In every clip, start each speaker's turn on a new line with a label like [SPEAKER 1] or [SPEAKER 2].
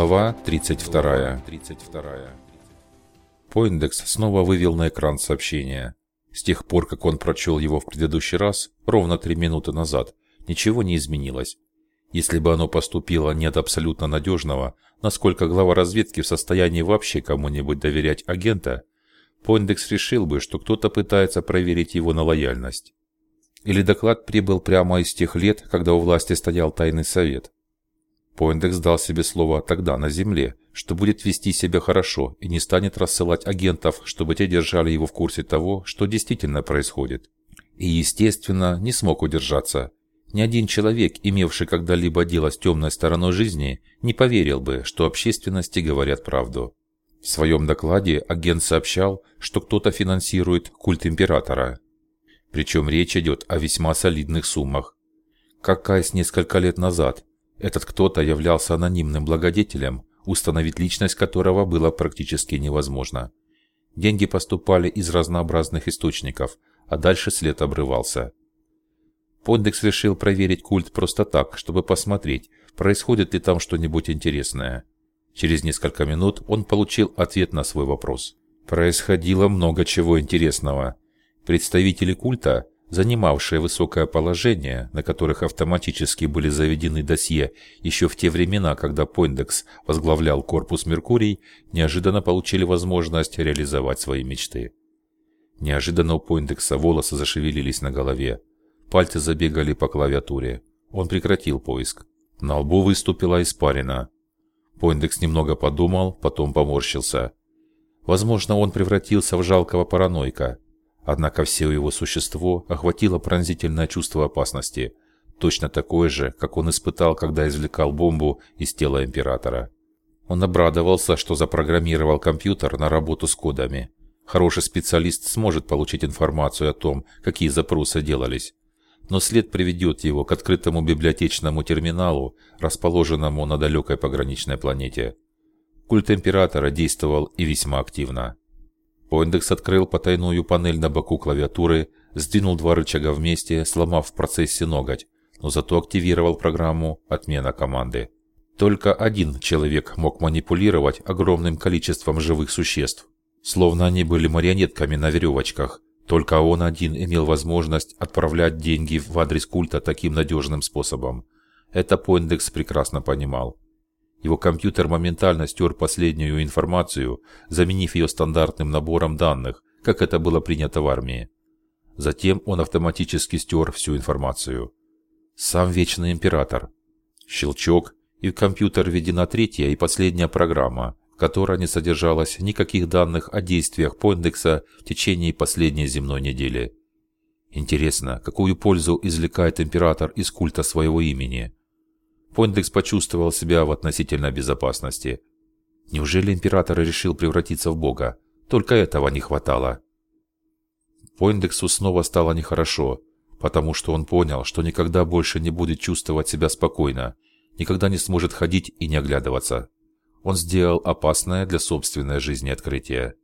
[SPEAKER 1] Глава 32. 32. Поиндекс снова вывел на экран сообщение. С тех пор, как он прочел его в предыдущий раз, ровно три минуты назад, ничего не изменилось. Если бы оно поступило не от абсолютно надежного, насколько глава разведки в состоянии вообще кому-нибудь доверять агента, Поиндекс решил бы, что кто-то пытается проверить его на лояльность. Или доклад прибыл прямо из тех лет, когда у власти стоял тайный совет. Поиндекс дал себе слово тогда на земле, что будет вести себя хорошо и не станет рассылать агентов, чтобы те держали его в курсе того, что действительно происходит. И, естественно, не смог удержаться. Ни один человек, имевший когда-либо дело с темной стороной жизни, не поверил бы, что общественности говорят правду. В своем докладе агент сообщал, что кто-то финансирует культ императора. Причем речь идет о весьма солидных суммах. Как Кайс несколько лет назад, этот кто-то являлся анонимным благодетелем, установить личность которого было практически невозможно. Деньги поступали из разнообразных источников, а дальше след обрывался. Пондекс решил проверить культ просто так, чтобы посмотреть, происходит ли там что-нибудь интересное. Через несколько минут он получил ответ на свой вопрос. Происходило много чего интересного. Представители культа занимавшие высокое положение, на которых автоматически были заведены досье еще в те времена, когда Пойндекс возглавлял корпус Меркурий, неожиданно получили возможность реализовать свои мечты. Неожиданно у Пойндекса волосы зашевелились на голове. Пальцы забегали по клавиатуре. Он прекратил поиск. На лбу выступила испарина. Пойндекс немного подумал, потом поморщился. Возможно, он превратился в жалкого паранойка – Однако все его существо охватило пронзительное чувство опасности, точно такое же, как он испытал, когда извлекал бомбу из тела Императора. Он обрадовался, что запрограммировал компьютер на работу с кодами. Хороший специалист сможет получить информацию о том, какие запросы делались. Но след приведет его к открытому библиотечному терминалу, расположенному на далекой пограничной планете. Культ Императора действовал и весьма активно. Поиндекс открыл потайную панель на боку клавиатуры, сдвинул два рычага вместе, сломав в процессе ноготь, но зато активировал программу «Отмена команды». Только один человек мог манипулировать огромным количеством живых существ, словно они были марионетками на веревочках. Только он один имел возможность отправлять деньги в адрес культа таким надежным способом. Это Поиндекс прекрасно понимал. Его компьютер моментально стер последнюю информацию, заменив ее стандартным набором данных, как это было принято в армии. Затем он автоматически стер всю информацию. Сам Вечный Император. Щелчок, и в компьютер введена третья и последняя программа, в которой не содержалось никаких данных о действиях Поиндекса в течение последней земной недели. Интересно, какую пользу извлекает Император из культа своего имени – Пойндекс почувствовал себя в относительной безопасности. Неужели император решил превратиться в бога? Только этого не хватало. Пойндексу снова стало нехорошо, потому что он понял, что никогда больше не будет чувствовать себя спокойно, никогда не сможет ходить и не оглядываться. Он сделал опасное для собственной жизни открытие.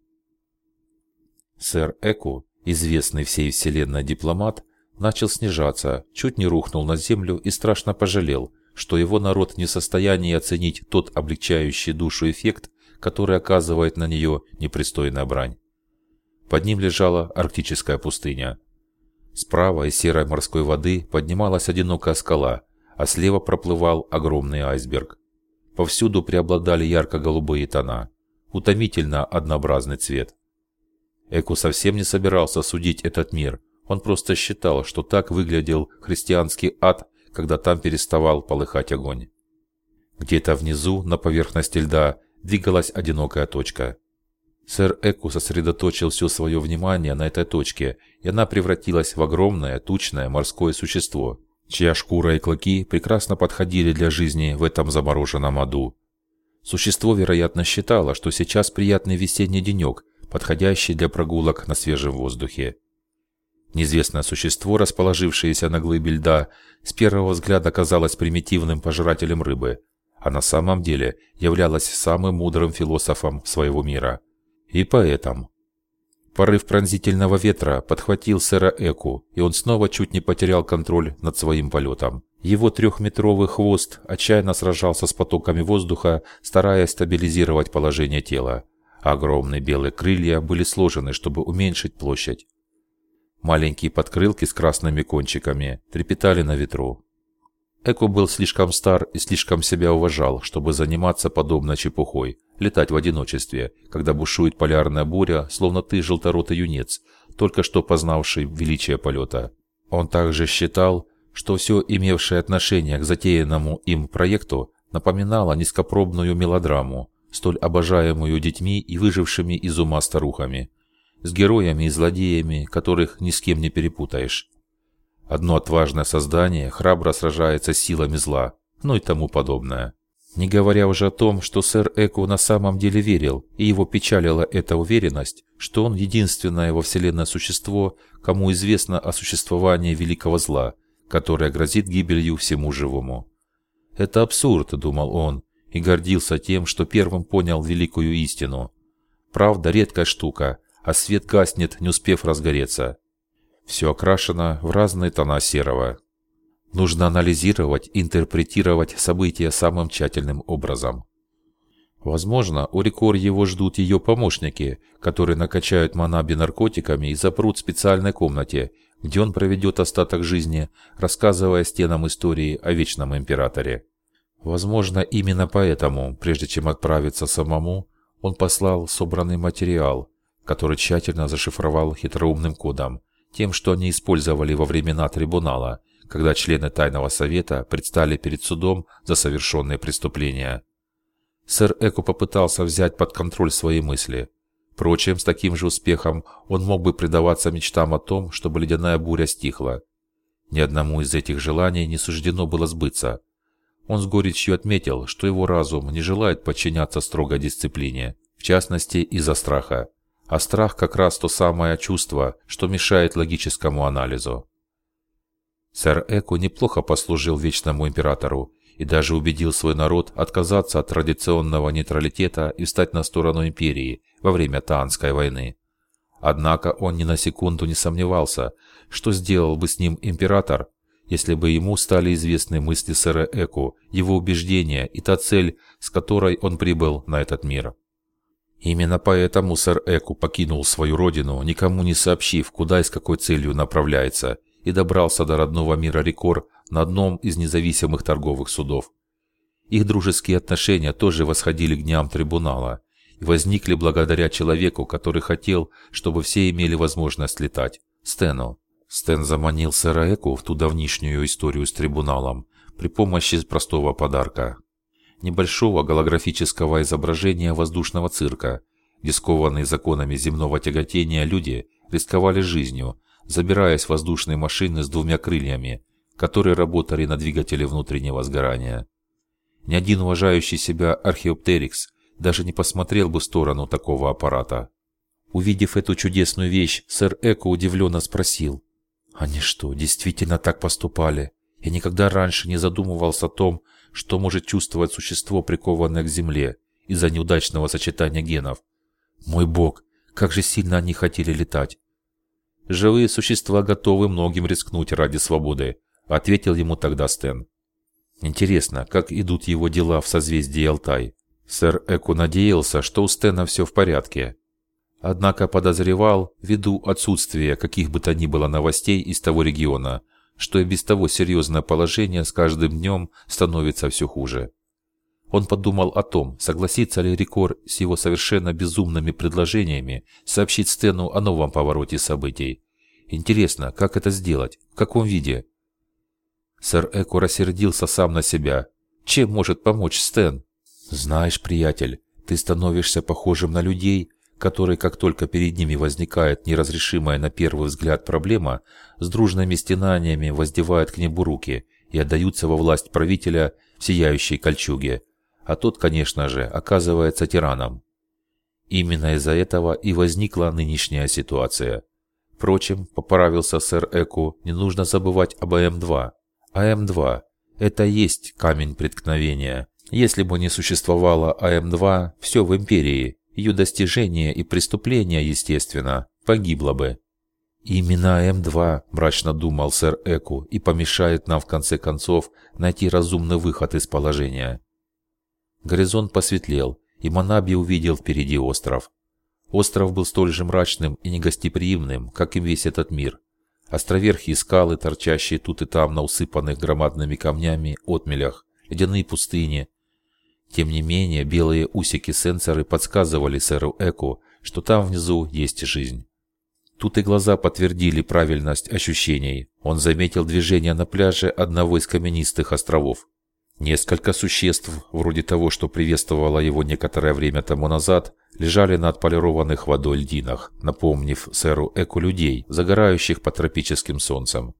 [SPEAKER 1] Сэр Эку, известный всей вселенной дипломат, начал снижаться, чуть не рухнул на землю и страшно пожалел – что его народ не в состоянии оценить тот облегчающий душу эффект, который оказывает на нее непристойная брань. Под ним лежала арктическая пустыня. Справа из серой морской воды поднималась одинокая скала, а слева проплывал огромный айсберг. Повсюду преобладали ярко-голубые тона. Утомительно однообразный цвет. Эку совсем не собирался судить этот мир. Он просто считал, что так выглядел христианский ад когда там переставал полыхать огонь. Где-то внизу, на поверхности льда, двигалась одинокая точка. Сэр Эку сосредоточил все свое внимание на этой точке, и она превратилась в огромное, тучное морское существо, чья шкура и клыки прекрасно подходили для жизни в этом замороженном аду. Существо, вероятно, считало, что сейчас приятный весенний денек, подходящий для прогулок на свежем воздухе. Неизвестное существо, расположившееся на глыбе льда, с первого взгляда казалось примитивным пожирателем рыбы, а на самом деле являлось самым мудрым философом своего мира. И поэтом. Порыв пронзительного ветра подхватил сэра Эку, и он снова чуть не потерял контроль над своим полетом. Его трехметровый хвост отчаянно сражался с потоками воздуха, стараясь стабилизировать положение тела. Огромные белые крылья были сложены, чтобы уменьшить площадь. Маленькие подкрылки с красными кончиками трепетали на ветру. Эко был слишком стар и слишком себя уважал, чтобы заниматься подобной чепухой, летать в одиночестве, когда бушует полярная буря, словно ты желторотый юнец, только что познавший величие полета. Он также считал, что все имевшее отношение к затеянному им проекту напоминало низкопробную мелодраму, столь обожаемую детьми и выжившими из ума старухами, с героями и злодеями, которых ни с кем не перепутаешь. Одно отважное создание храбро сражается с силами зла, ну и тому подобное. Не говоря уже о том, что сэр Эку на самом деле верил, и его печалила эта уверенность, что он единственное во Вселенной существо, кому известно о существовании великого зла, которое грозит гибелью всему живому. «Это абсурд», — думал он, и гордился тем, что первым понял великую истину. Правда – редкая штука, а свет гаснет, не успев разгореться. Все окрашено в разные тона серого. Нужно анализировать, интерпретировать события самым тщательным образом. Возможно, у Рикор его ждут ее помощники, которые накачают Манаби наркотиками и запрут в специальной комнате, где он проведет остаток жизни, рассказывая стенам истории о Вечном Императоре. Возможно, именно поэтому, прежде чем отправиться самому, он послал собранный материал, который тщательно зашифровал хитроумным кодом, тем, что они использовали во времена трибунала, когда члены Тайного Совета предстали перед судом за совершенные преступления. Сэр Эко попытался взять под контроль свои мысли. Впрочем, с таким же успехом он мог бы предаваться мечтам о том, чтобы ледяная буря стихла. Ни одному из этих желаний не суждено было сбыться. Он с горечью отметил, что его разум не желает подчиняться строгой дисциплине, в частности из-за страха. А страх как раз то самое чувство, что мешает логическому анализу. Сэр Эку неплохо послужил Вечному Императору и даже убедил свой народ отказаться от традиционного нейтралитета и встать на сторону Империи во время Таанской войны. Однако он ни на секунду не сомневался, что сделал бы с ним Император, если бы ему стали известны мысли сэра Эку, его убеждения и та цель, с которой он прибыл на этот мир. Именно поэтому сэр Эку покинул свою родину, никому не сообщив, куда и с какой целью направляется, и добрался до родного мира Рекор на одном из независимых торговых судов. Их дружеские отношения тоже восходили к дням трибунала и возникли благодаря человеку, который хотел, чтобы все имели возможность летать – Стэну. Стэн заманил сэра Эку в ту давнишнюю историю с трибуналом при помощи простого подарка небольшого голографического изображения воздушного цирка, где скованные законами земного тяготения люди рисковали жизнью, забираясь в воздушные машины с двумя крыльями, которые работали на двигателе внутреннего сгорания. Ни один уважающий себя археоптерикс даже не посмотрел бы в сторону такого аппарата. Увидев эту чудесную вещь, сэр Эко удивленно спросил, «Они что, действительно так поступали? Я никогда раньше не задумывался о том, что может чувствовать существо, прикованное к земле из-за неудачного сочетания генов. Мой бог, как же сильно они хотели летать. Живые существа готовы многим рискнуть ради свободы, ответил ему тогда Стэн. Интересно, как идут его дела в созвездии Алтай. Сэр Эку надеялся, что у Стэна все в порядке. Однако подозревал, ввиду отсутствия каких бы то ни было новостей из того региона, что и без того серьезное положение с каждым днем становится все хуже. Он подумал о том, согласится ли Рикор с его совершенно безумными предложениями сообщить Стэну о новом повороте событий. Интересно, как это сделать? В каком виде? Сэр Эко рассердился сам на себя. Чем может помочь Стэн? Знаешь, приятель, ты становишься похожим на людей, которые, как только перед ними возникает неразрешимая на первый взгляд проблема, с дружными стенаниями воздевают к небу руки и отдаются во власть правителя в сияющей кольчуге, а тот, конечно же, оказывается тираном. Именно из-за этого и возникла нынешняя ситуация. Впрочем, поправился сэр Эку, не нужно забывать об АМ-2. АМ-2 – это есть камень преткновения. Если бы не существовало АМ-2, все в Империи, ее достижения и преступления, естественно, погибла бы. «Именно АМ-2», – мрачно думал сэр Эку, – «и помешает нам в конце концов найти разумный выход из положения». Горизонт посветлел, и Манаби увидел впереди остров. Остров был столь же мрачным и негостеприимным, как и весь этот мир. Островерхие скалы, торчащие тут и там на усыпанных громадными камнями отмелях, ледяные пустыни. Тем не менее, белые усики-сенсоры подсказывали сэру Эку, что там внизу есть жизнь. Тут и глаза подтвердили правильность ощущений. Он заметил движение на пляже одного из каменистых островов. Несколько существ, вроде того, что приветствовало его некоторое время тому назад, лежали на отполированных водой льдинах, напомнив сэру Эку людей, загорающих под тропическим солнцем.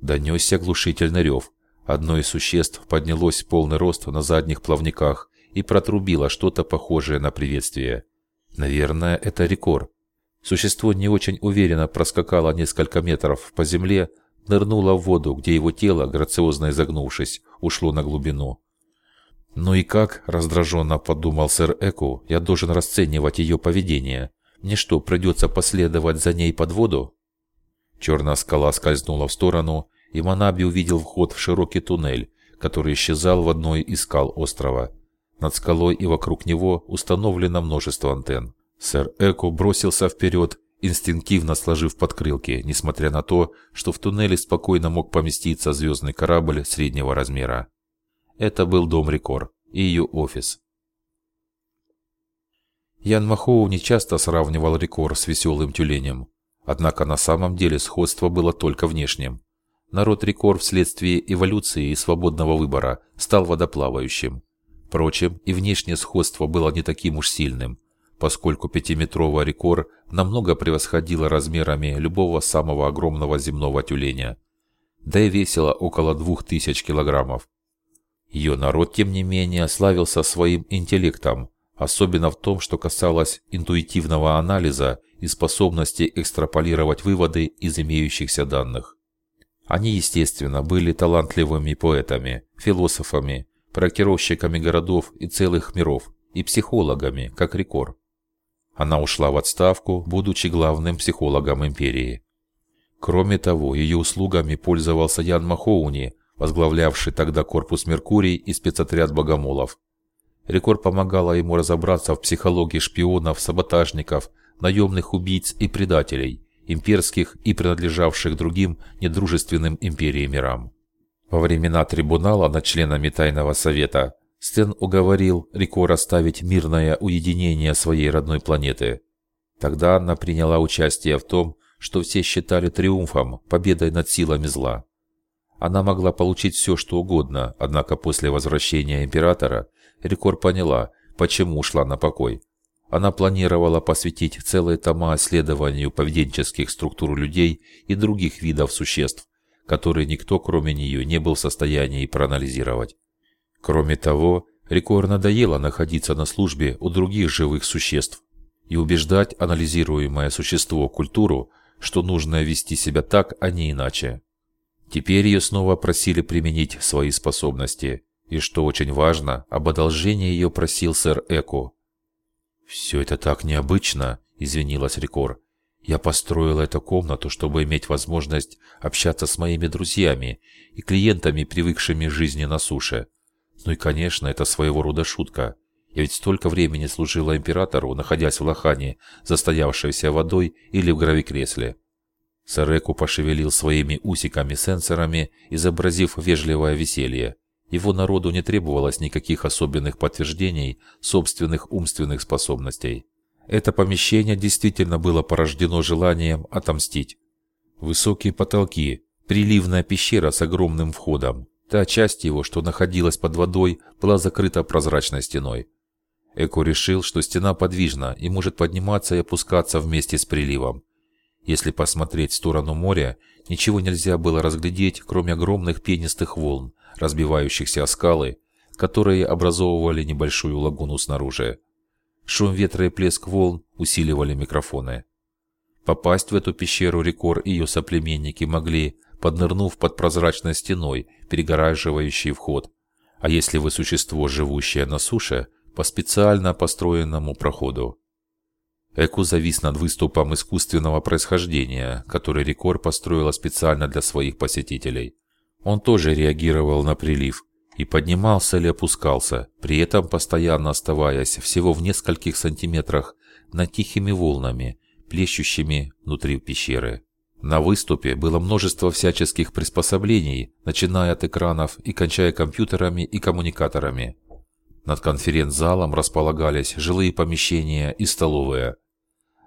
[SPEAKER 1] Донесся глушительный рев. Одно из существ поднялось в полный рост на задних плавниках и протрубило что-то похожее на приветствие. Наверное, это рекор. Существо не очень уверенно проскакало несколько метров по земле, нырнуло в воду, где его тело, грациозно изогнувшись, ушло на глубину. «Ну и как?» – раздраженно подумал сэр Эку. «Я должен расценивать ее поведение. Мне что, придется последовать за ней под воду?» Черная скала скользнула в сторону, и Манаби увидел вход в широкий туннель, который исчезал в одной из скал острова. Над скалой и вокруг него установлено множество антенн. Сэр Эко бросился вперед, инстинктивно сложив подкрылки, несмотря на то, что в туннеле спокойно мог поместиться звездный корабль среднего размера. Это был дом Рекор и ее офис. Ян Махоу не часто сравнивал Рекор с веселым тюленем. Однако на самом деле сходство было только внешним. Народ Рекор вследствие эволюции и свободного выбора стал водоплавающим. Впрочем, и внешнее сходство было не таким уж сильным, поскольку пятиметровый Рекор намного превосходила размерами любого самого огромного земного тюленя, да и весила около двух тысяч килограммов. Ее народ, тем не менее, славился своим интеллектом, особенно в том, что касалось интуитивного анализа и способности экстраполировать выводы из имеющихся данных. Они, естественно, были талантливыми поэтами, философами, проектировщиками городов и целых миров, и психологами, как Рекор. Она ушла в отставку, будучи главным психологом империи. Кроме того, ее услугами пользовался Ян Махоуни, возглавлявший тогда корпус Меркурий и спецотряд богомолов. Рекорд помогала ему разобраться в психологии шпионов, саботажников, наемных убийц и предателей, имперских и принадлежавших другим недружественным империи мирам. Во времена трибунала над членами Тайного Совета Стэн уговорил Рико оставить мирное уединение своей родной планеты. Тогда она приняла участие в том, что все считали триумфом, победой над силами зла. Она могла получить все, что угодно, однако после возвращения императора Рикор поняла, почему ушла на покой. Она планировала посвятить целые тома исследованию поведенческих структур людей и других видов существ, которые никто, кроме нее, не был в состоянии проанализировать. Кроме того, Рикор надоело находиться на службе у других живых существ и убеждать анализируемое существо культуру, что нужно вести себя так, а не иначе. Теперь ее снова просили применить свои способности, и, что очень важно, об одолжении ее просил сэр Эко. «Все это так необычно», — извинилась Рикор. «Я построила эту комнату, чтобы иметь возможность общаться с моими друзьями и клиентами, привыкшими к жизни на суше. Ну и, конечно, это своего рода шутка. Я ведь столько времени служила императору, находясь в лохане, застоявшейся водой или в гравикресле. Сареку пошевелил своими усиками-сенсорами, изобразив вежливое веселье. Его народу не требовалось никаких особенных подтверждений собственных умственных способностей. Это помещение действительно было порождено желанием отомстить. Высокие потолки, приливная пещера с огромным входом, Та часть его, что находилась под водой, была закрыта прозрачной стеной. Эко решил, что стена подвижна и может подниматься и опускаться вместе с приливом. Если посмотреть в сторону моря, ничего нельзя было разглядеть, кроме огромных пенистых волн, разбивающихся о скалы, которые образовывали небольшую лагуну снаружи. Шум ветра и плеск волн усиливали микрофоны. Попасть в эту пещеру Рекор и ее соплеменники могли, поднырнув под прозрачной стеной, перегораживающей вход. А если вы существо, живущее на суше, по специально построенному проходу. Эку завис над выступом искусственного происхождения, который Рекор построила специально для своих посетителей. Он тоже реагировал на прилив и поднимался или опускался, при этом постоянно оставаясь всего в нескольких сантиметрах над тихими волнами, плещущими внутри пещеры. На выступе было множество всяческих приспособлений, начиная от экранов и кончая компьютерами и коммуникаторами. Над конференц-залом располагались жилые помещения и столовая.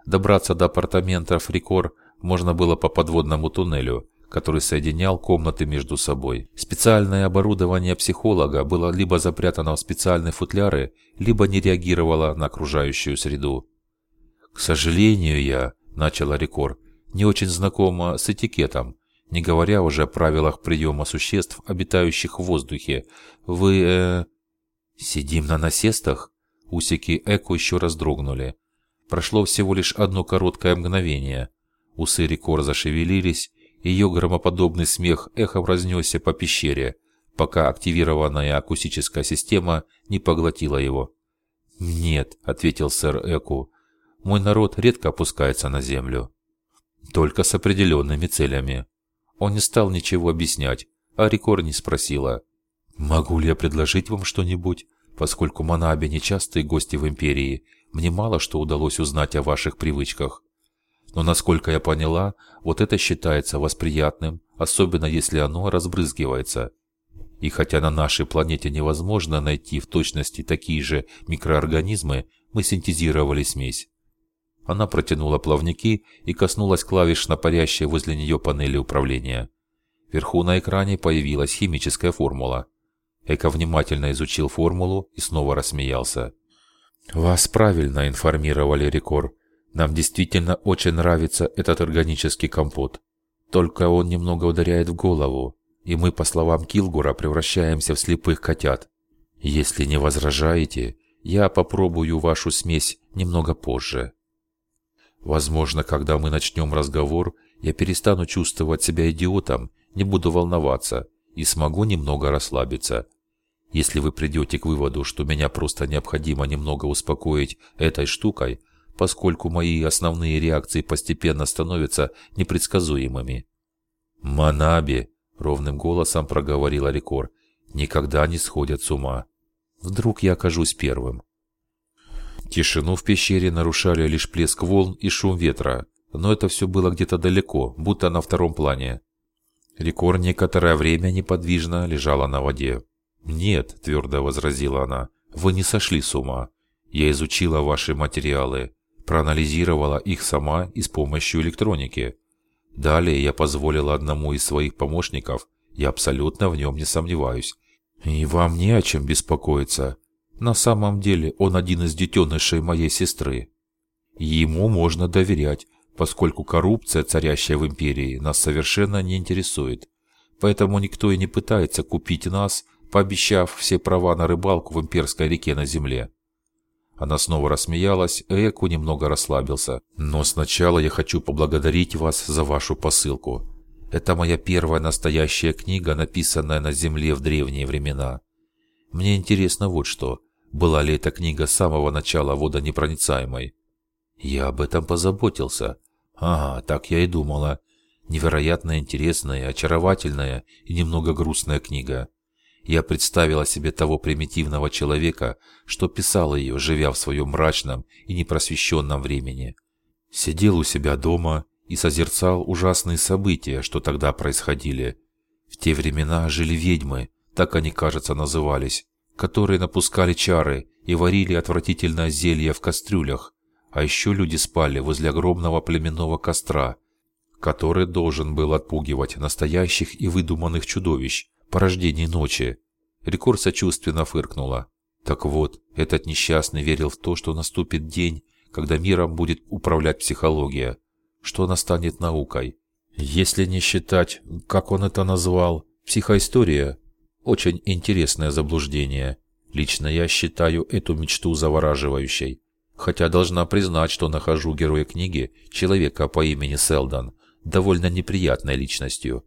[SPEAKER 1] Добраться до апартаментов Рикор можно было по подводному туннелю, который соединял комнаты между собой. Специальное оборудование психолога было либо запрятано в специальные футляры, либо не реагировало на окружающую среду. «К сожалению, я», – начала Рикор, – «не очень знакома с этикетом, не говоря уже о правилах приема существ, обитающих в воздухе. Вы, э...» «Сидим на насестах?» Усики Эко еще раз дрогнули. Прошло всего лишь одно короткое мгновение. Усы Рикор зашевелились, ее громоподобный смех эхом разнесся по пещере, пока активированная акустическая система не поглотила его. «Нет», — ответил сэр Эку, — «мой народ редко опускается на землю. Только с определенными целями». Он не стал ничего объяснять, а Рикор не спросила. «Могу ли я предложить вам что-нибудь, поскольку Манаби нечастые гости в Империи, мне мало что удалось узнать о ваших привычках. Но насколько я поняла, вот это считается восприятным, особенно если оно разбрызгивается. И хотя на нашей планете невозможно найти в точности такие же микроорганизмы, мы синтезировали смесь. Она протянула плавники и коснулась клавиш на парящей возле нее панели управления. Вверху на экране появилась химическая формула. Эко внимательно изучил формулу и снова рассмеялся. Вас правильно информировали, Рекор. Нам действительно очень нравится этот органический компот. Только он немного ударяет в голову, и мы, по словам Килгура, превращаемся в слепых котят. Если не возражаете, я попробую вашу смесь немного позже. Возможно, когда мы начнем разговор, я перестану чувствовать себя идиотом, не буду волноваться и смогу немного расслабиться. Если вы придете к выводу, что меня просто необходимо немного успокоить этой штукой, поскольку мои основные реакции постепенно становятся непредсказуемыми. «Манаби», — ровным голосом проговорил Рикор, — «никогда не сходят с ума. Вдруг я окажусь первым». Тишину в пещере нарушали лишь плеск волн и шум ветра, но это все было где-то далеко, будто на втором плане. Рикор некоторое время неподвижно лежала на воде. «Нет», – твердо возразила она, – «вы не сошли с ума. Я изучила ваши материалы, проанализировала их сама и с помощью электроники. Далее я позволила одному из своих помощников, я абсолютно в нем не сомневаюсь. И вам не о чем беспокоиться. На самом деле он один из детенышей моей сестры. Ему можно доверять, поскольку коррупция, царящая в империи, нас совершенно не интересует. Поэтому никто и не пытается купить нас пообещав все права на рыбалку в имперской реке на земле. Она снова рассмеялась, и Эку немного расслабился. «Но сначала я хочу поблагодарить вас за вашу посылку. Это моя первая настоящая книга, написанная на Земле в древние времена. Мне интересно вот что. Была ли эта книга с самого начала водонепроницаемой?» «Я об этом позаботился». «Ага, так я и думала. Невероятно интересная, очаровательная и немного грустная книга. Я представила себе того примитивного человека, что писал ее, живя в своем мрачном и непросвещенном времени. Сидел у себя дома и созерцал ужасные события, что тогда происходили. В те времена жили ведьмы, так они, кажется, назывались, которые напускали чары и варили отвратительное зелье в кастрюлях, а еще люди спали возле огромного племенного костра, который должен был отпугивать настоящих и выдуманных чудовищ, порождений ночи. Рекор сочувственно фыркнула. Так вот, этот несчастный верил в то, что наступит день, когда миром будет управлять психология, что она станет наукой. Если не считать, как он это назвал, психоистория, очень интересное заблуждение. Лично я считаю эту мечту завораживающей. Хотя должна признать, что нахожу героя книги, человека по имени Селдон, довольно неприятной личностью.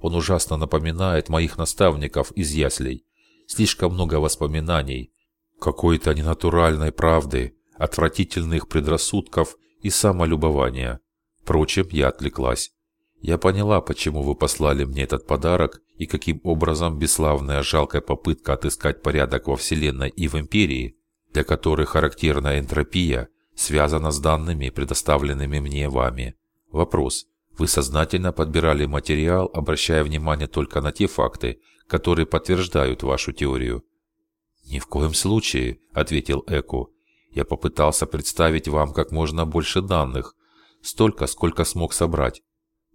[SPEAKER 1] Он ужасно напоминает моих наставников из яслей. Слишком много воспоминаний, какой-то ненатуральной правды, отвратительных предрассудков и самолюбования. Впрочем, я отвлеклась. Я поняла, почему вы послали мне этот подарок и каким образом бесславная жалкая попытка отыскать порядок во Вселенной и в Империи, для которой характерна энтропия, связана с данными, предоставленными мне вами. Вопрос. Вы сознательно подбирали материал, обращая внимание только на те факты, которые подтверждают вашу теорию. «Ни в коем случае», — ответил Эку. «Я попытался представить вам как можно больше данных, столько, сколько смог собрать.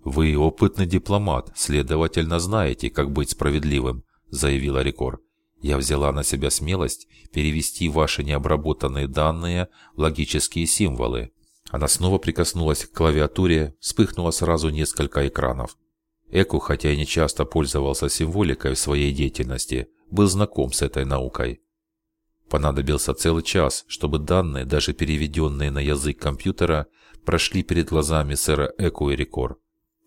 [SPEAKER 1] Вы опытный дипломат, следовательно, знаете, как быть справедливым», — заявила Рекор. «Я взяла на себя смелость перевести ваши необработанные данные в логические символы. Она снова прикоснулась к клавиатуре, вспыхнуло сразу несколько экранов. Эку, хотя и не часто пользовался символикой в своей деятельности, был знаком с этой наукой. Понадобился целый час, чтобы данные, даже переведенные на язык компьютера, прошли перед глазами сэра Эку и Рекор.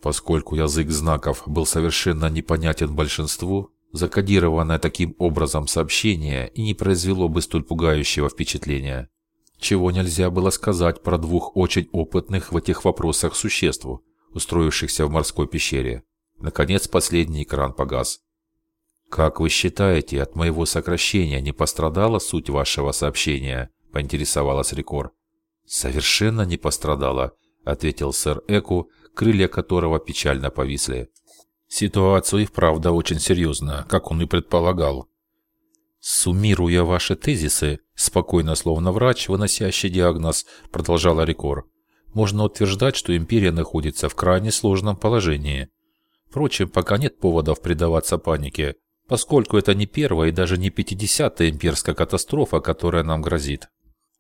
[SPEAKER 1] Поскольку язык знаков был совершенно непонятен большинству, закодированное таким образом сообщение и не произвело бы столь пугающего впечатления чего нельзя было сказать про двух очень опытных в этих вопросах существ, устроившихся в морской пещере. Наконец последний экран погас. «Как вы считаете, от моего сокращения не пострадала суть вашего сообщения?» – поинтересовалась Рекор. «Совершенно не пострадала», – ответил сэр Эку, крылья которого печально повисли. Ситуация и вправду очень серьезная, как он и предполагал. Суммируя ваши тезисы, спокойно словно врач, выносящий диагноз, продолжала Рекор, можно утверждать, что империя находится в крайне сложном положении. Впрочем, пока нет поводов предаваться панике, поскольку это не первая и даже не пятидесятая имперская катастрофа, которая нам грозит.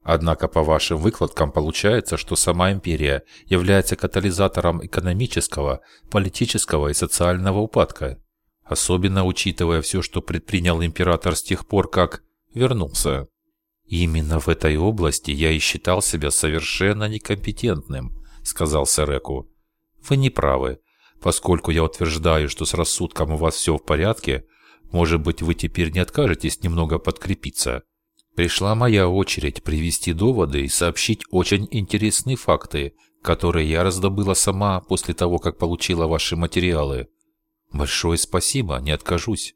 [SPEAKER 1] Однако по вашим выкладкам получается, что сама империя является катализатором экономического, политического и социального упадка. Особенно учитывая все, что предпринял император с тех пор, как вернулся. «Именно в этой области я и считал себя совершенно некомпетентным», — сказал Сереку. «Вы не правы. Поскольку я утверждаю, что с рассудком у вас все в порядке, может быть, вы теперь не откажетесь немного подкрепиться. Пришла моя очередь привести доводы и сообщить очень интересные факты, которые я раздобыла сама после того, как получила ваши материалы. Большое спасибо, не откажусь.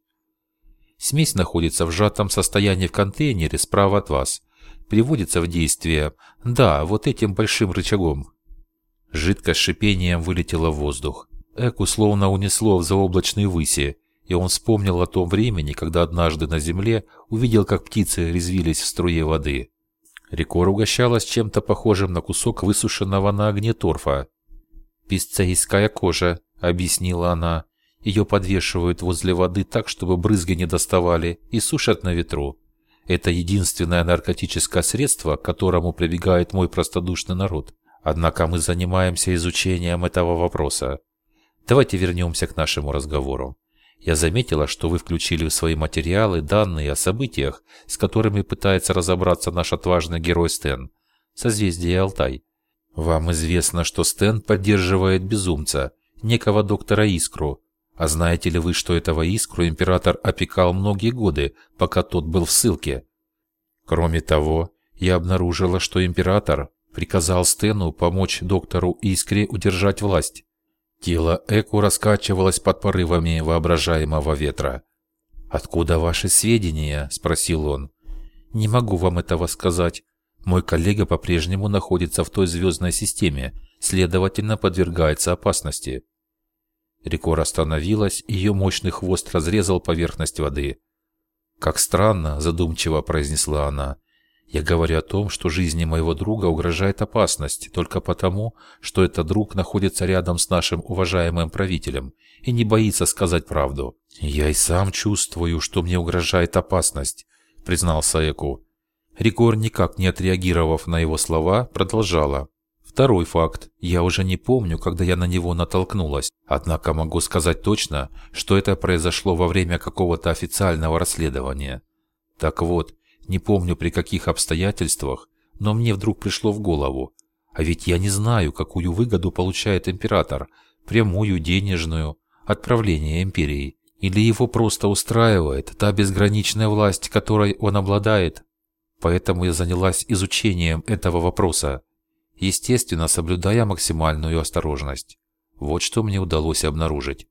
[SPEAKER 1] Смесь находится в сжатом состоянии в контейнере справа от вас. Приводится в действие, да, вот этим большим рычагом. Жидкость шипением вылетела в воздух. Эку словно унесло в заоблачные выси, и он вспомнил о том времени, когда однажды на земле увидел, как птицы резвились в струе воды. Рекор угощалась чем-то похожим на кусок высушенного на огне торфа. «Писцейская кожа», — объяснила она. Ее подвешивают возле воды так, чтобы брызги не доставали, и сушат на ветру. Это единственное наркотическое средство, к которому прибегает мой простодушный народ. Однако мы занимаемся изучением этого вопроса. Давайте вернемся к нашему разговору. Я заметила, что вы включили в свои материалы данные о событиях, с которыми пытается разобраться наш отважный герой Стэн. Созвездие Алтай. Вам известно, что Стэн поддерживает безумца, некого доктора Искру, а знаете ли вы, что этого искру император опекал многие годы, пока тот был в ссылке? Кроме того, я обнаружила, что император приказал Стэну помочь доктору Искре удержать власть. Тело Эку раскачивалось под порывами воображаемого ветра. «Откуда ваши сведения?» – спросил он. «Не могу вам этого сказать. Мой коллега по-прежнему находится в той звездной системе, следовательно, подвергается опасности. Рекор остановилась, ее мощный хвост разрезал поверхность воды. «Как странно», – задумчиво произнесла она. «Я говорю о том, что жизни моего друга угрожает опасность, только потому, что этот друг находится рядом с нашим уважаемым правителем и не боится сказать правду. Я и сам чувствую, что мне угрожает опасность», – признался Эку. Ригор, никак не отреагировав на его слова, продолжала. Второй факт. Я уже не помню, когда я на него натолкнулась. Однако могу сказать точно, что это произошло во время какого-то официального расследования. Так вот, не помню при каких обстоятельствах, но мне вдруг пришло в голову. А ведь я не знаю, какую выгоду получает император. Прямую, денежную, отправление империи. Или его просто устраивает та безграничная власть, которой он обладает. Поэтому я занялась изучением этого вопроса, естественно, соблюдая максимальную осторожность. Вот что мне удалось обнаружить.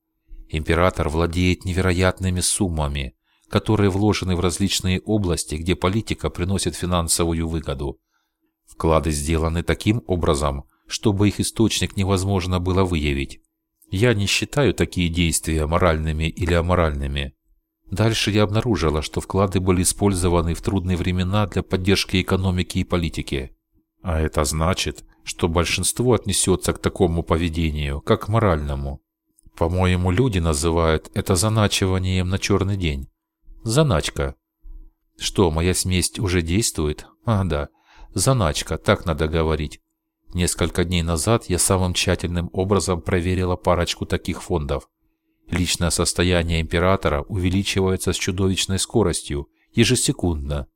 [SPEAKER 1] Император владеет невероятными суммами, которые вложены в различные области, где политика приносит финансовую выгоду. Вклады сделаны таким образом, чтобы их источник невозможно было выявить. Я не считаю такие действия моральными или аморальными. Дальше я обнаружила, что вклады были использованы в трудные времена для поддержки экономики и политики. А это значит, что большинство отнесется к такому поведению, как к моральному. По-моему, люди называют это заначиванием на черный день. Заначка. Что, моя смесь уже действует? А, да. Заначка, так надо говорить. Несколько дней назад я самым тщательным образом проверила парочку таких фондов. Личное состояние императора увеличивается с чудовищной скоростью, ежесекундно.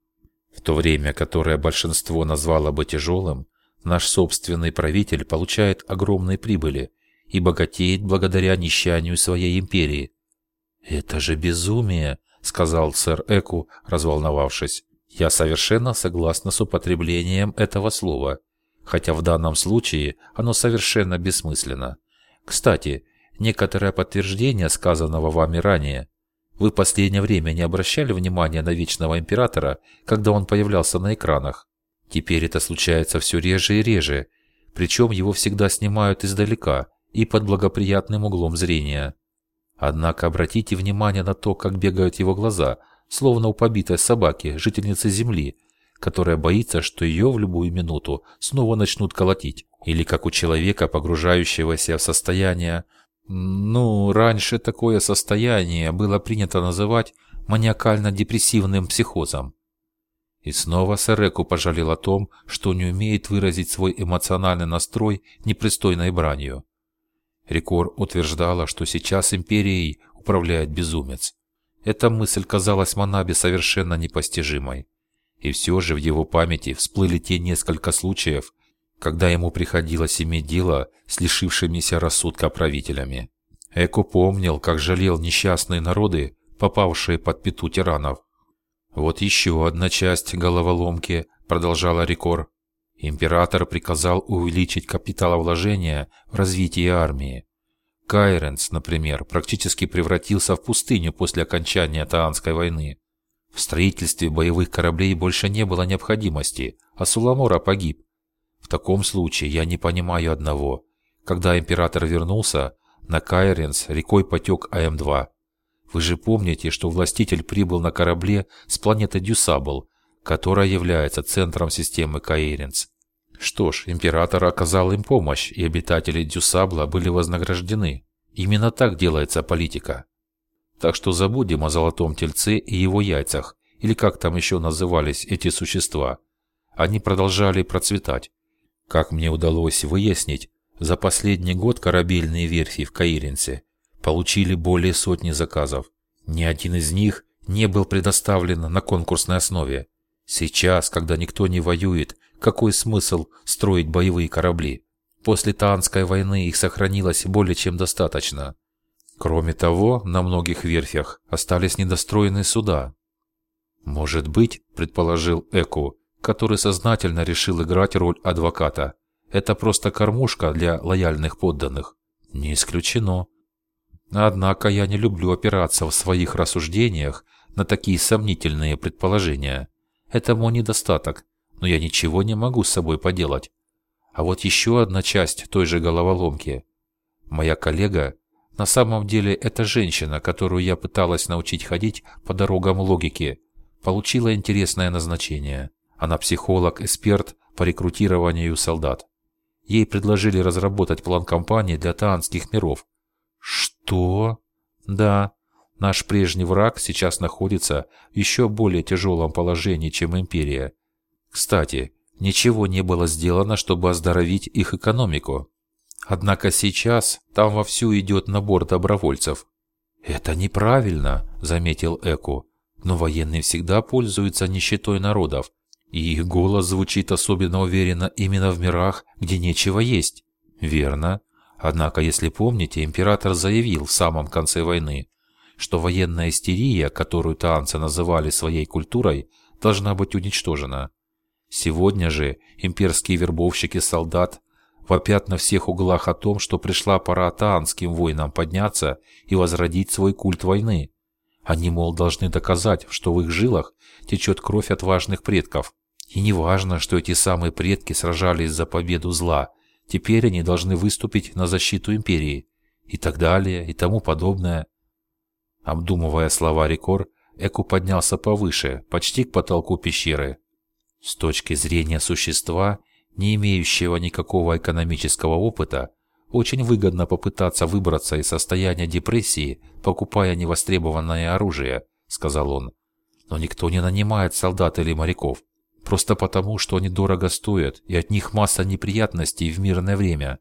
[SPEAKER 1] В то время, которое большинство назвало бы тяжелым, наш собственный правитель получает огромные прибыли и богатеет благодаря нищанию своей империи. «Это же безумие!» — сказал сэр Эку, разволновавшись. «Я совершенно согласна с употреблением этого слова, хотя в данном случае оно совершенно бессмысленно. Кстати, некоторое подтверждение сказанного вами ранее. Вы последнее время не обращали внимания на Вечного Императора, когда он появлялся на экранах? Теперь это случается все реже и реже, причем его всегда снимают издалека и под благоприятным углом зрения. Однако обратите внимание на то, как бегают его глаза, словно у побитой собаки, жительницы Земли, которая боится, что ее в любую минуту снова начнут колотить, или как у человека, погружающегося в состояние ну, раньше такое состояние было принято называть маниакально-депрессивным психозом. И снова Сареку пожалел о том, что не умеет выразить свой эмоциональный настрой непристойной бранью. Рикор утверждала, что сейчас империей управляет безумец. Эта мысль казалась Манабе совершенно непостижимой. И все же в его памяти всплыли те несколько случаев, когда ему приходилось иметь дело с лишившимися рассудка правителями. Эко помнил, как жалел несчастные народы, попавшие под пету тиранов. «Вот еще одна часть головоломки», — продолжала Рикор. Император приказал увеличить капиталовложения в развитие армии. Кайренс, например, практически превратился в пустыню после окончания Таанской войны. В строительстве боевых кораблей больше не было необходимости, а Суламора погиб. Таком случае я не понимаю одного. Когда император вернулся, на Кайренс рекой потек АМ-2. Вы же помните, что властитель прибыл на корабле с планеты Дюсабл, которая является центром системы Кайренс. Что ж, император оказал им помощь, и обитатели Дюсабла были вознаграждены. Именно так делается политика. Так что забудем о золотом тельце и его яйцах, или как там еще назывались эти существа. Они продолжали процветать. Как мне удалось выяснить, за последний год корабельные верфи в Каиренсе получили более сотни заказов. Ни один из них не был предоставлен на конкурсной основе. Сейчас, когда никто не воюет, какой смысл строить боевые корабли? После Таанской войны их сохранилось более чем достаточно. Кроме того, на многих верфях остались недостроенные суда. «Может быть, — предположил Эку, который сознательно решил играть роль адвоката. Это просто кормушка для лояльных подданных. Не исключено. Однако я не люблю опираться в своих рассуждениях на такие сомнительные предположения. Это мой недостаток, но я ничего не могу с собой поделать. А вот еще одна часть той же головоломки. Моя коллега на самом деле это женщина, которую я пыталась научить ходить по дорогам логики, получила интересное назначение. Она психолог-эксперт по рекрутированию солдат. Ей предложили разработать план кампании для таанских миров. Что? Да, наш прежний враг сейчас находится в еще более тяжелом положении, чем империя. Кстати, ничего не было сделано, чтобы оздоровить их экономику. Однако сейчас там вовсю идет набор добровольцев. «Это неправильно», — заметил Эку. «Но военные всегда пользуются нищетой народов, и их голос звучит особенно уверенно именно в мирах, где нечего есть. Верно. Однако, если помните, император заявил в самом конце войны, что военная истерия, которую танцы называли своей культурой, должна быть уничтожена. Сегодня же имперские вербовщики солдат вопят на всех углах о том, что пришла пора таанским воинам подняться и возродить свой культ войны. Они, мол, должны доказать, что в их жилах течет кровь отважных предков. И не важно, что эти самые предки сражались за победу зла, теперь они должны выступить на защиту империи. И так далее, и тому подобное. Обдумывая слова Рекор, Эку поднялся повыше, почти к потолку пещеры. С точки зрения существа, не имеющего никакого экономического опыта, очень выгодно попытаться выбраться из состояния депрессии, покупая невостребованное оружие, сказал он. Но никто не нанимает солдат или моряков, просто потому, что они дорого стоят, и от них масса неприятностей в мирное время.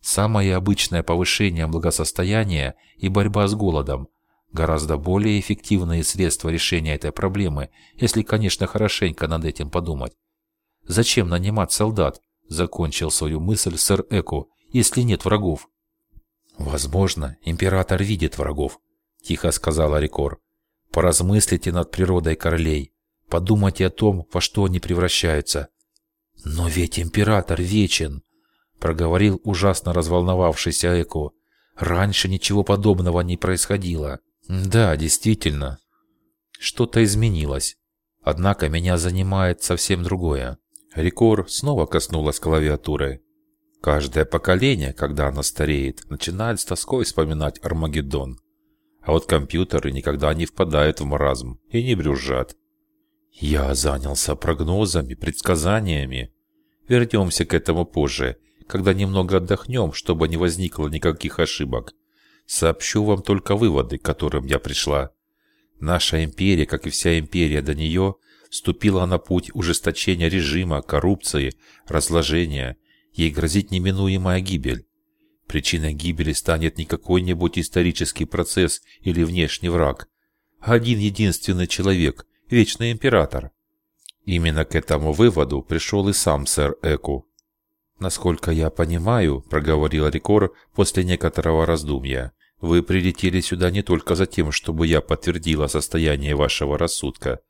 [SPEAKER 1] Самое обычное повышение благосостояния и борьба с голодом – гораздо более эффективные средства решения этой проблемы, если, конечно, хорошенько над этим подумать. Зачем нанимать солдат? Закончил свою мысль сэр Эку, если нет врагов. Возможно, император видит врагов, тихо сказала Рикор. Поразмыслите над природой королей. Подумайте о том, во что они превращаются. Но ведь император вечен, проговорил ужасно разволновавшийся Эко. Раньше ничего подобного не происходило. Да, действительно. Что-то изменилось. Однако меня занимает совсем другое. Рикор снова коснулась клавиатуры. Каждое поколение, когда оно стареет, начинает с тоской вспоминать Армагеддон. А вот компьютеры никогда не впадают в маразм и не брюзжат. Я занялся прогнозами, предсказаниями. Вернемся к этому позже, когда немного отдохнем, чтобы не возникло никаких ошибок. Сообщу вам только выводы, к которым я пришла. Наша империя, как и вся империя до нее, ступила на путь ужесточения режима, коррупции, разложения. Ей грозит неминуемая гибель. Причиной гибели станет не какой-нибудь исторический процесс или внешний враг, а один единственный человек, вечный император. Именно к этому выводу пришел и сам сэр Эку. «Насколько я понимаю», — проговорил Рикор после некоторого раздумья, «вы прилетели сюда не только за тем, чтобы я подтвердила состояние вашего рассудка,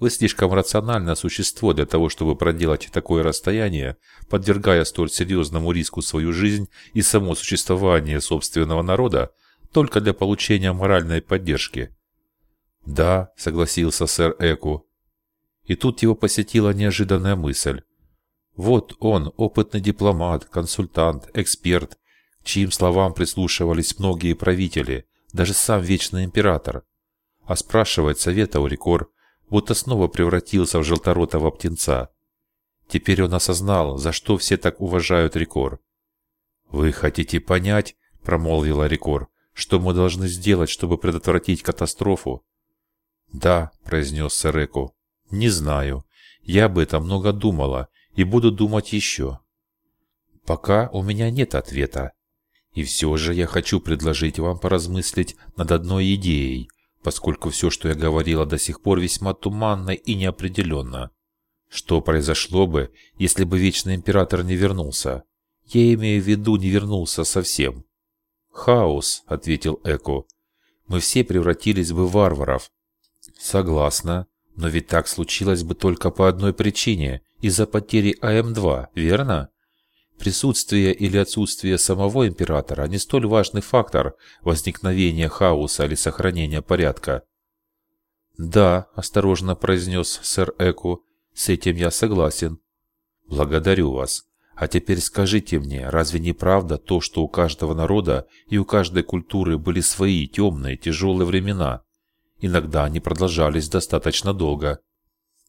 [SPEAKER 1] вы слишком рациональное существо для того, чтобы проделать такое расстояние, подвергая столь серьезному риску свою жизнь и само существование собственного народа, только для получения моральной поддержки. «Да», — согласился сэр Эку. И тут его посетила неожиданная мысль. Вот он, опытный дипломат, консультант, эксперт, к чьим словам прислушивались многие правители, даже сам Вечный Император. А спрашивать совета у Рикор будто снова превратился в желторотого птенца. Теперь он осознал, за что все так уважают Рикор. «Вы хотите понять, — промолвила Рикор, — что мы должны сделать, чтобы предотвратить катастрофу?» «Да», — произнес Сареку. «Не знаю. Я об этом много думала и буду думать еще». «Пока у меня нет ответа. И все же я хочу предложить вам поразмыслить над одной идеей, поскольку все, что я говорила до сих пор, весьма туманно и неопределенно. Что произошло бы, если бы Вечный Император не вернулся? Я имею в виду, не вернулся совсем. «Хаос», — ответил Эко. «Мы все превратились бы в варваров». «Согласна, но ведь так случилось бы только по одной причине — из-за потери АМ-2, верно?» Присутствие или отсутствие самого императора не столь важный фактор возникновения хаоса или сохранения порядка. «Да», – осторожно произнес сэр Эку, – «с этим я согласен». «Благодарю вас. А теперь скажите мне, разве не правда то, что у каждого народа и у каждой культуры были свои темные, тяжелые времена? Иногда они продолжались достаточно долго».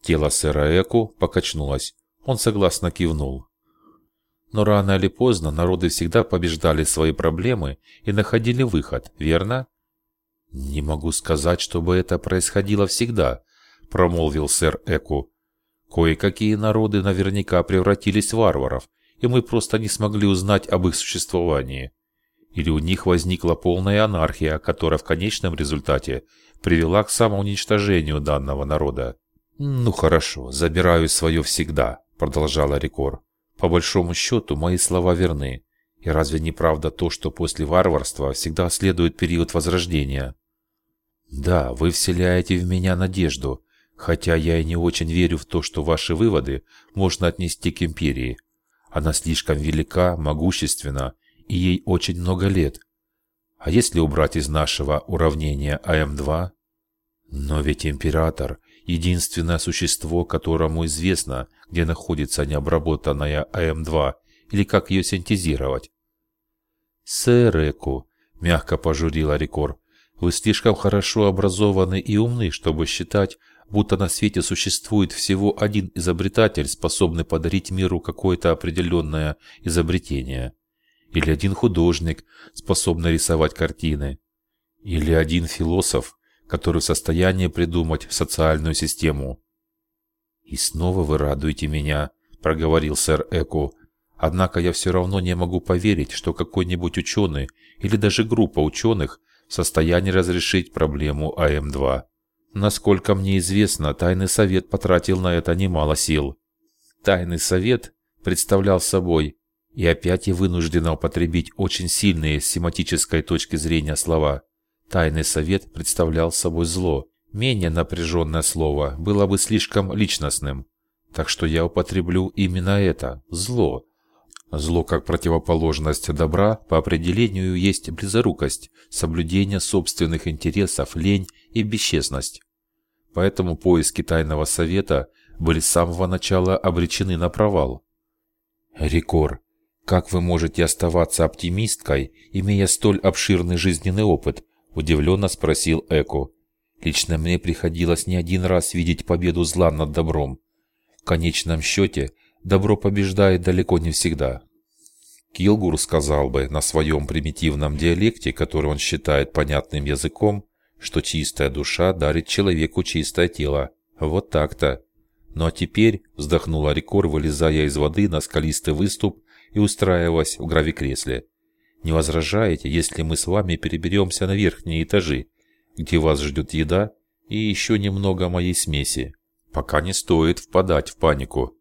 [SPEAKER 1] Тело сэра Эку покачнулось. Он согласно кивнул. Но рано или поздно народы всегда побеждали свои проблемы и находили выход, верно? «Не могу сказать, чтобы это происходило всегда», – промолвил сэр Эку. «Кое-какие народы наверняка превратились в варваров, и мы просто не смогли узнать об их существовании. Или у них возникла полная анархия, которая в конечном результате привела к самоуничтожению данного народа». «Ну хорошо, забираю свое всегда», – продолжала Рикор. По большому счету, мои слова верны. И разве не правда то, что после варварства всегда следует период возрождения? Да, вы вселяете в меня надежду, Хотя я и не очень верю в то, что ваши выводы можно отнести к империи. Она слишком велика, могущественна, и ей очень много лет. А если убрать из нашего уравнения АМ-2? Но ведь император – единственное существо, которому известно, где находится необработанная АМ-2 или как ее синтезировать. «Сэр Эку», – мягко пожурила Рекор, – «вы слишком хорошо образованы и умны, чтобы считать, будто на свете существует всего один изобретатель, способный подарить миру какое-то определенное изобретение. Или один художник, способный рисовать картины. Или один философ, который в состоянии придумать социальную систему. «И снова вы радуете меня», – проговорил сэр Эко. «Однако я все равно не могу поверить, что какой-нибудь ученый или даже группа ученых в состоянии разрешить проблему АМ-2». Насколько мне известно, Тайный Совет потратил на это немало сил. Тайный Совет представлял собой, и опять я вынуждена употребить очень сильные с семантической точки зрения слова. Тайный Совет представлял собой зло. Менее напряженное слово было бы слишком личностным. Так что я употреблю именно это – зло. Зло как противоположность добра по определению есть близорукость, соблюдение собственных интересов, лень и бесчестность. Поэтому поиски Тайного Совета были с самого начала обречены на провал. Рикор, как вы можете оставаться оптимисткой, имея столь обширный жизненный опыт? Удивленно спросил Эко. Лично мне приходилось не один раз видеть победу зла над добром. В конечном счете, добро побеждает далеко не всегда. Килгур сказал бы на своем примитивном диалекте, который он считает понятным языком, что чистая душа дарит человеку чистое тело. Вот так-то. Ну а теперь, вздохнула Рикор, вылезая из воды на скалистый выступ и устраиваясь в гравикресле. Не возражаете, если мы с вами переберемся на верхние этажи, где вас ждет еда и еще немного моей смеси? Пока не стоит впадать в панику.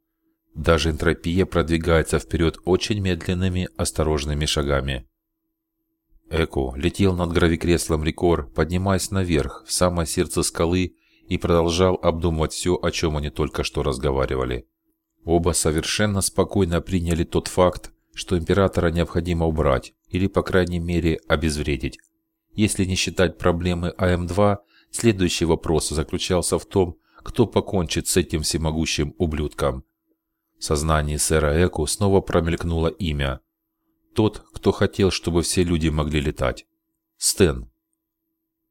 [SPEAKER 1] Даже энтропия продвигается вперед очень медленными, осторожными шагами. Эко летел над гравикреслом Рикор, поднимаясь наверх, в самое сердце скалы, и продолжал обдумывать все, о чем они только что разговаривали. Оба совершенно спокойно приняли тот факт, что императора необходимо убрать, или, по крайней мере, обезвредить. Если не считать проблемы АМ-2, следующий вопрос заключался в том, кто покончит с этим всемогущим ублюдком. В сознании сэра Эку снова промелькнуло имя тот, кто хотел, чтобы все люди могли летать. Стэн.